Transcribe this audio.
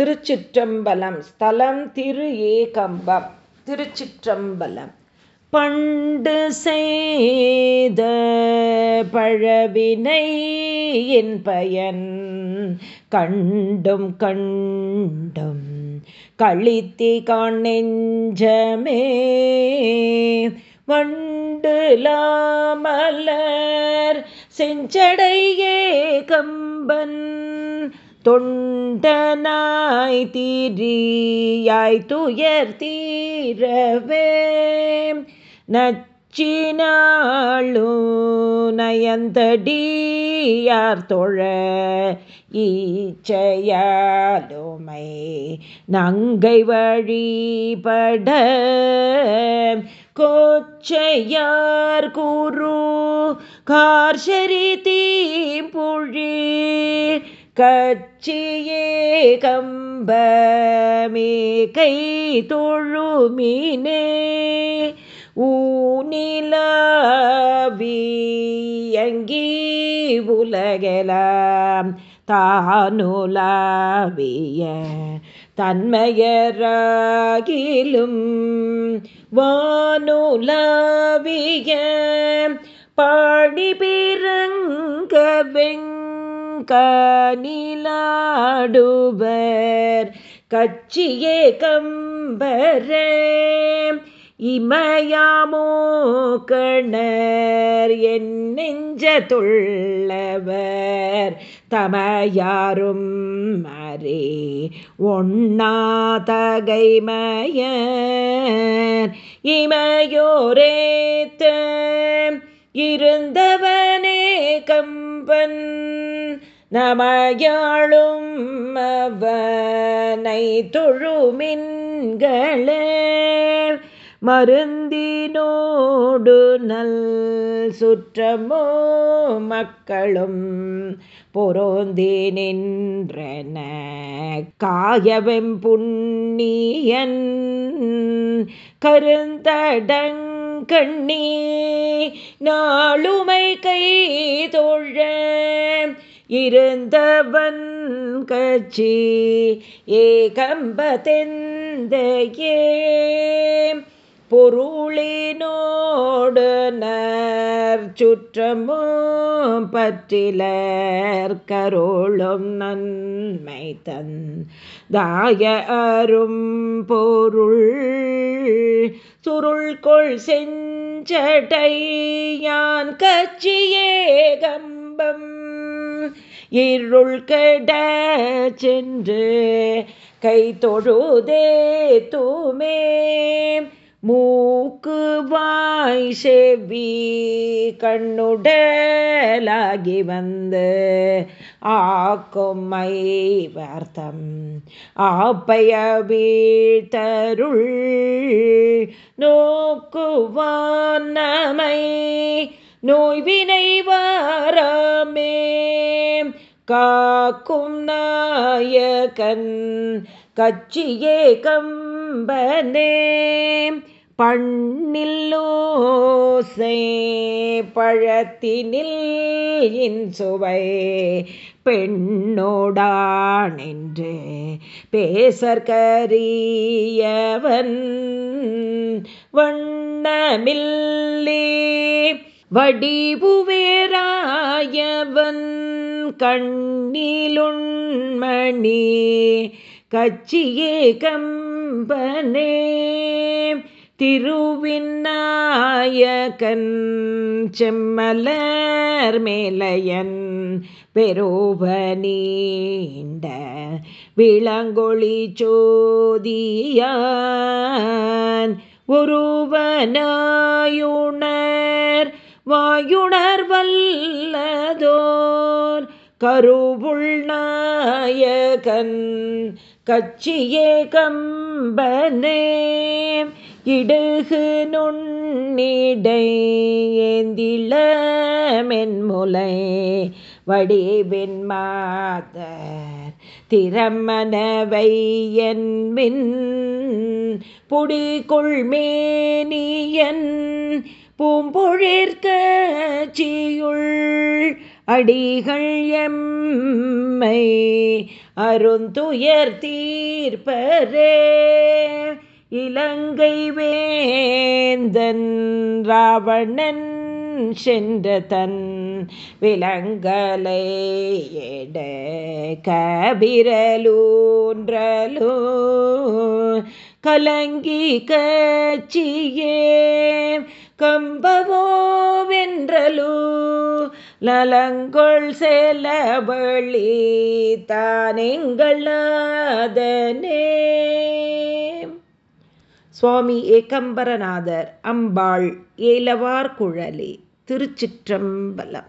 திருச்சிற்றம்பலம் ஸ்தலம் திரு ஏகம்பம். திருச்சிற்றம்பலம். பண்டு செய்த பழவினை என் பயன் கண்டும் கண்டும் கழித்தி காணெஞ்சமே வண்டு லாமலர் செஞ்சடையே கம்பன் தொண்டனாய் தீரியாய் துயர் தீரவே. நச்சினாளு நயந்தடியார் தொழ ஈச்சையாலுமை நங்கை வழிபட. கோச்சையார் கூறு கார்ஷரி தீம்புழி கச்சியே கம்பமே கை தொழுமினே ஊனிலவியங்கி உலகலாம் தானுலாவிய தன்மையராகிலும் வானுலாவிய பாடி பிறங்க வெங்க கனிலாடுவர் கச்சியே கம்பரே இமயாமோ கணர் என் நெஞ்ச துள்ளவர் தமையாரும் மரே ஒண்ணாதகைமயர் இமையோரேத்த இருந்தவனே கம்பன் நமையாளும் அவனை தொழுமின்களே. மருந்தினோடு நல் சுற்றமோ மக்களும் பொரோந்தி நின்றன காயவெம் புண்ணியன் கருந்தடங்கண்ணி நாளுமை கை தொழ இருந்தவன் கட்சி ஏகம்பதெந்தையே. பொருளினோடு நர் சுற்றமும் பற்றிலர் கரோளும் நன்மை தன் தாய அரும் பொருள். சுருள்கொள் செஞ்சடை யான் கட்சியே கம்பம் இருள் கெட சென்று கை தொழுதே தூமே. மூக்கு வாய் செவி கண்ணுடலாகி வந்து ஆக்கொம்மை வார்த்தம். ஆப்பைய வீழ்த்தருள் நோக்குவான் நமை நோய்வினை காக்கும் நாயகன் கச்சியே கம்பனே பண்ணில்லோசை பழத்தினில் இன் பெண்ணோடான் என்று பேசற்கரியவன் வண்ணமில்லே வடிவுவேராயவன் கண்ணிலுண்மணி கச்சியே கம்பனே திருவிநாயகன் செம்மலர் மேலையன் பெரோபனீண்ட விளங்கொழி சோதியான் ஒருவனாயுணர் வாயுணர் வல்லதோ கருவுள் நாயகன் கச்சியே கம்பனே இடுகு நுண்ணிடை ஏந்திள வடிவின் மாதர் திறமனவை என்பின் புடிகொள் மேனியன் பூம்பொழிற்கச்சியுள் அடிகள் எம்மை அருந்துயர் தீர்ப்பரே. இலங்கை வேந்தன் ராவணன் சென்ற தன் விலங்கலை எட கபிரலூன்றலோ. கலங்கி கச்சியே கம்பவோ வென்றலூ. நலங்கொள் செலவழி தானெங்களாதனே சுவாமி ஏகம்பரநாதர் அம்பாள் ஏலவார் குழலி திருச்சிற்றம்பலம்.